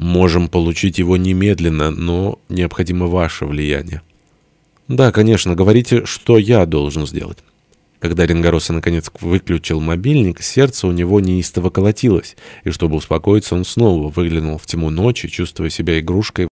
Можем получить его немедленно, но необходимо ваше влияние. Да, конечно, говорите, что я должен сделать. Когда Ренгароса наконец выключил мобильник, сердце у него неистово колотилось, и чтобы успокоиться, он снова выглянул в тьму ночи, чувствуя себя игрушкой